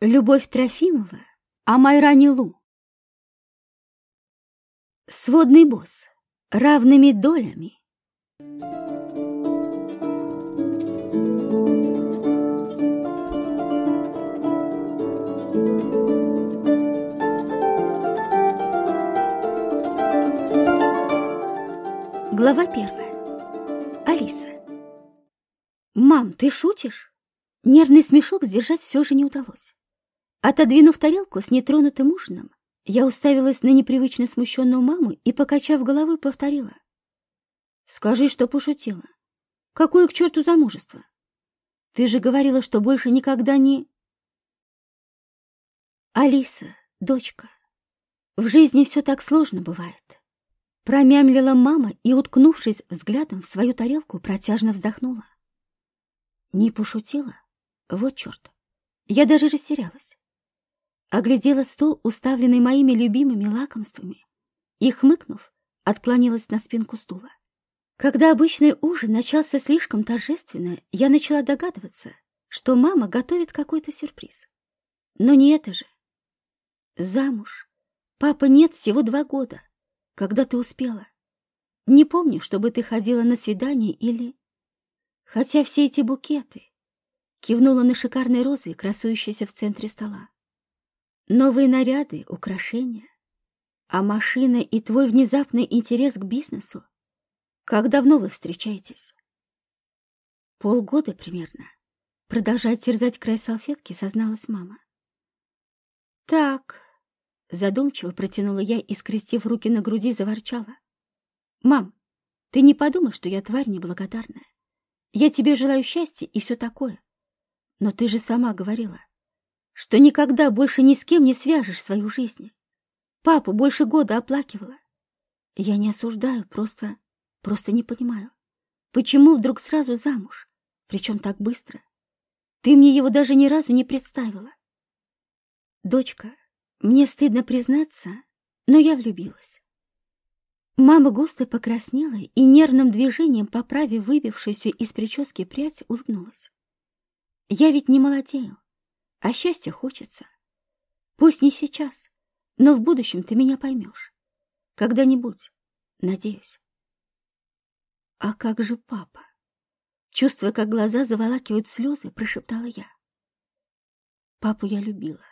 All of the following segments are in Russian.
Любовь Трофимова о Майране Лу. Сводный босс. Равными долями. Глава первая. Алиса. «Мам, ты шутишь?» Нервный смешок сдержать все же не удалось. Отодвинув тарелку с нетронутым ужином, я уставилась на непривычно смущенную маму и, покачав головой, повторила. «Скажи, что пошутила. Какое к черту замужество? Ты же говорила, что больше никогда не...» «Алиса, дочка, в жизни все так сложно бывает». Промямлила мама и, уткнувшись взглядом в свою тарелку, протяжно вздохнула. Не пошутила? Вот черт! Я даже растерялась оглядела стол, уставленный моими любимыми лакомствами, и, хмыкнув, отклонилась на спинку стула. Когда обычный ужин начался слишком торжественно, я начала догадываться, что мама готовит какой-то сюрприз. Но не это же. Замуж. Папа нет всего два года. Когда ты успела? Не помню, чтобы ты ходила на свидание или... Хотя все эти букеты... Кивнула на шикарные розы, красующиеся в центре стола. Новые наряды, украшения. А машина и твой внезапный интерес к бизнесу? Как давно вы встречаетесь? Полгода примерно. Продолжая терзать край салфетки, созналась мама. Так, задумчиво протянула я и, скрестив руки на груди, заворчала. Мам, ты не подумай, что я тварь неблагодарная. Я тебе желаю счастья и все такое. Но ты же сама говорила, что никогда больше ни с кем не свяжешь свою жизнь. Папу больше года оплакивала. Я не осуждаю, просто... просто не понимаю. Почему вдруг сразу замуж? Причем так быстро? Ты мне его даже ни разу не представила. Дочка, мне стыдно признаться, но я влюбилась. Мама густо покраснела и нервным движением, поправив выбившуюся из прически прядь, улыбнулась. Я ведь не молодею. А счастья хочется. Пусть не сейчас, но в будущем ты меня поймешь. Когда-нибудь, надеюсь. А как же папа? Чувствуя, как глаза заволакивают слезы, прошептала я. Папу я любила,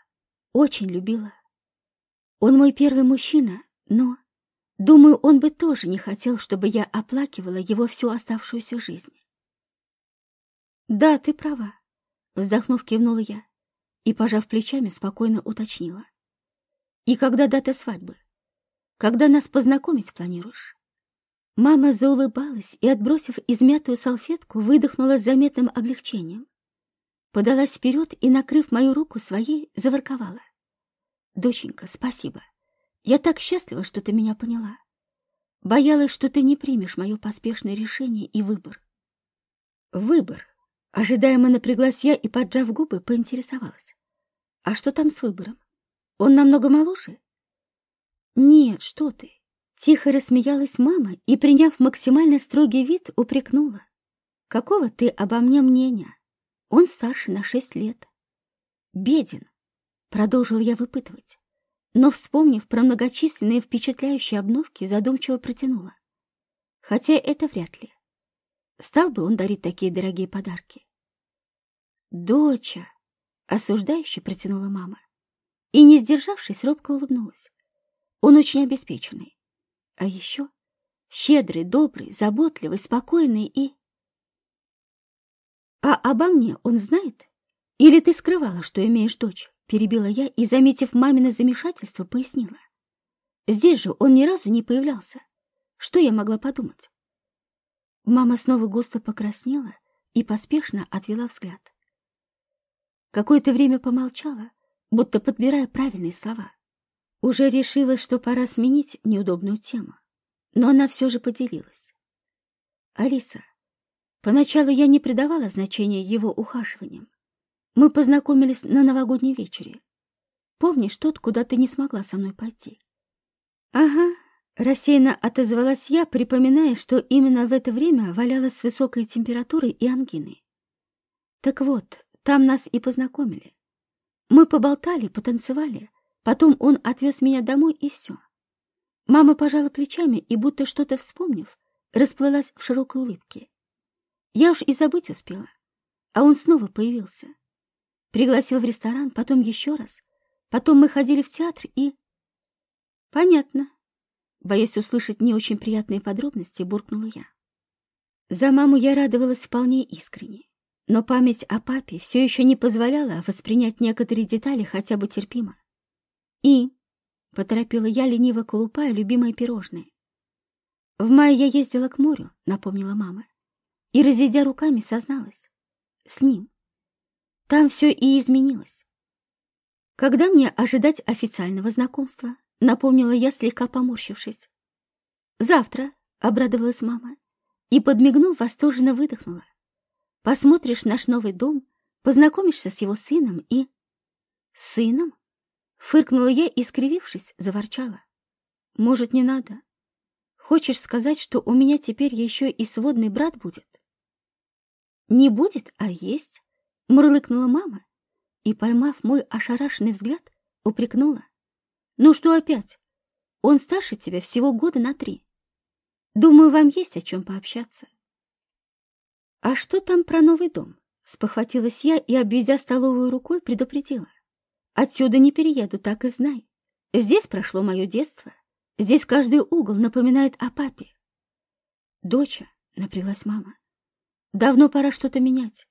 очень любила. Он мой первый мужчина, но, думаю, он бы тоже не хотел, чтобы я оплакивала его всю оставшуюся жизнь. Да, ты права, вздохнув, кивнула я и, пожав плечами, спокойно уточнила. «И когда дата свадьбы? Когда нас познакомить планируешь?» Мама заулыбалась и, отбросив измятую салфетку, выдохнула с заметным облегчением. Подалась вперед и, накрыв мою руку своей, заворковала. «Доченька, спасибо. Я так счастлива, что ты меня поняла. Боялась, что ты не примешь мое поспешное решение и выбор». «Выбор», Ожидаемо напряглась я и, поджав губы, поинтересовалась. А что там с выбором? Он намного моложе? Нет, что ты. Тихо рассмеялась мама и, приняв максимально строгий вид, упрекнула. Какого ты обо мне мнения? Он старше на шесть лет. Беден, продолжил я выпытывать, но, вспомнив про многочисленные впечатляющие обновки, задумчиво протянула. Хотя это вряд ли. Стал бы он дарить такие дорогие подарки. «Доча!» Осуждающе протянула мама. И, не сдержавшись, робко улыбнулась. Он очень обеспеченный. А еще щедрый, добрый, заботливый, спокойный и... А обо мне он знает? Или ты скрывала, что имеешь дочь? Перебила я и, заметив мамино замешательство, пояснила. Здесь же он ни разу не появлялся. Что я могла подумать? Мама снова густо покраснела и поспешно отвела взгляд. Какое-то время помолчала, будто подбирая правильные слова. Уже решила, что пора сменить неудобную тему, но она все же поделилась. «Алиса, поначалу я не придавала значения его ухаживаниям. Мы познакомились на новогодней вечере. Помнишь тот, куда ты не смогла со мной пойти?» «Ага», — рассеянно отозвалась я, припоминая, что именно в это время валялась с высокой температурой и ангиной. «Так вот, там нас и познакомили. Мы поболтали, потанцевали. Потом он отвез меня домой, и все. Мама пожала плечами и, будто что-то вспомнив, расплылась в широкой улыбке. Я уж и забыть успела. А он снова появился. Пригласил в ресторан, потом еще раз. Потом мы ходили в театр и... Понятно. Боясь услышать не очень приятные подробности, буркнула я. За маму я радовалась вполне искренне. Но память о папе все еще не позволяла воспринять некоторые детали хотя бы терпимо. И, поторопила я, лениво колупая любимое пирожное. В мае я ездила к морю, напомнила мама, и, разведя руками, созналась. С ним. Там все и изменилось. Когда мне ожидать официального знакомства, напомнила я, слегка поморщившись. Завтра, обрадовалась мама, и, подмигнув, восторженно выдохнула. Посмотришь наш новый дом, познакомишься с его сыном и... Сыном? Фыркнула я и, скривившись, заворчала. Может, не надо? Хочешь сказать, что у меня теперь еще и сводный брат будет? Не будет, а есть, мурлыкнула мама и, поймав мой ошарашенный взгляд, упрекнула. Ну что опять? Он старше тебя всего года на три. Думаю, вам есть о чем пообщаться. «А что там про новый дом?» — спохватилась я и, обведя столовую рукой, предупредила. «Отсюда не перееду, так и знай. Здесь прошло мое детство. Здесь каждый угол напоминает о папе». «Доча», — напрялась мама, — «давно пора что-то менять.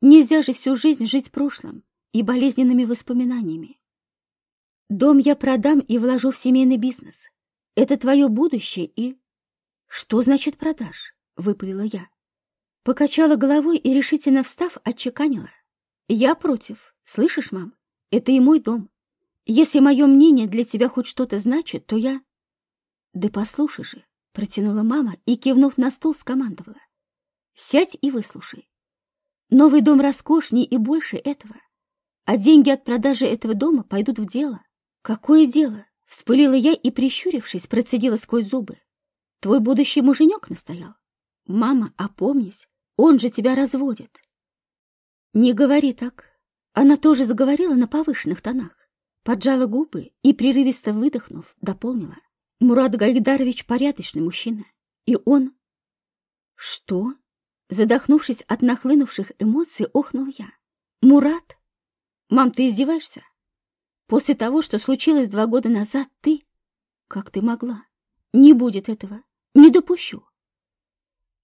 Нельзя же всю жизнь жить прошлым и болезненными воспоминаниями. Дом я продам и вложу в семейный бизнес. Это твое будущее и...» «Что значит продаж?» — выпалила я. Покачала головой и, решительно встав, отчеканила. «Я против. Слышишь, мам? Это и мой дом. Если мое мнение для тебя хоть что-то значит, то я...» «Да послушай же», — протянула мама и, кивнув на стол, скомандовала. «Сядь и выслушай. Новый дом роскошнее и больше этого. А деньги от продажи этого дома пойдут в дело». «Какое дело?» — вспылила я и, прищурившись, процедила сквозь зубы. «Твой будущий муженек настоял. Мама, опомнись, он же тебя разводит. Не говори так. Она тоже заговорила на повышенных тонах, поджала губы и, прерывисто выдохнув, дополнила. Мурат Гайдарович порядочный мужчина. И он... Что? Задохнувшись от нахлынувших эмоций, охнул я. Мурат? Мам, ты издеваешься? После того, что случилось два года назад, ты... Как ты могла? Не будет этого. Не допущу.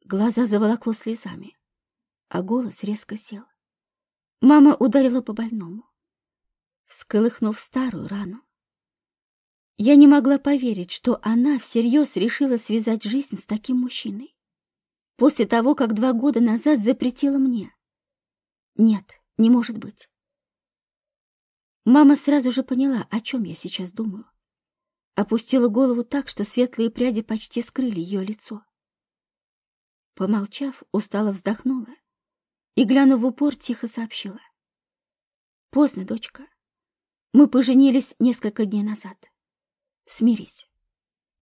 Глаза заволокло слезами, а голос резко сел. Мама ударила по больному, всколыхнув старую рану. Я не могла поверить, что она всерьез решила связать жизнь с таким мужчиной. После того, как два года назад запретила мне. Нет, не может быть. Мама сразу же поняла, о чем я сейчас думаю. Опустила голову так, что светлые пряди почти скрыли ее лицо. Помолчав, устало вздохнула и, глянув в упор, тихо сообщила. «Поздно, дочка. Мы поженились несколько дней назад. Смирись».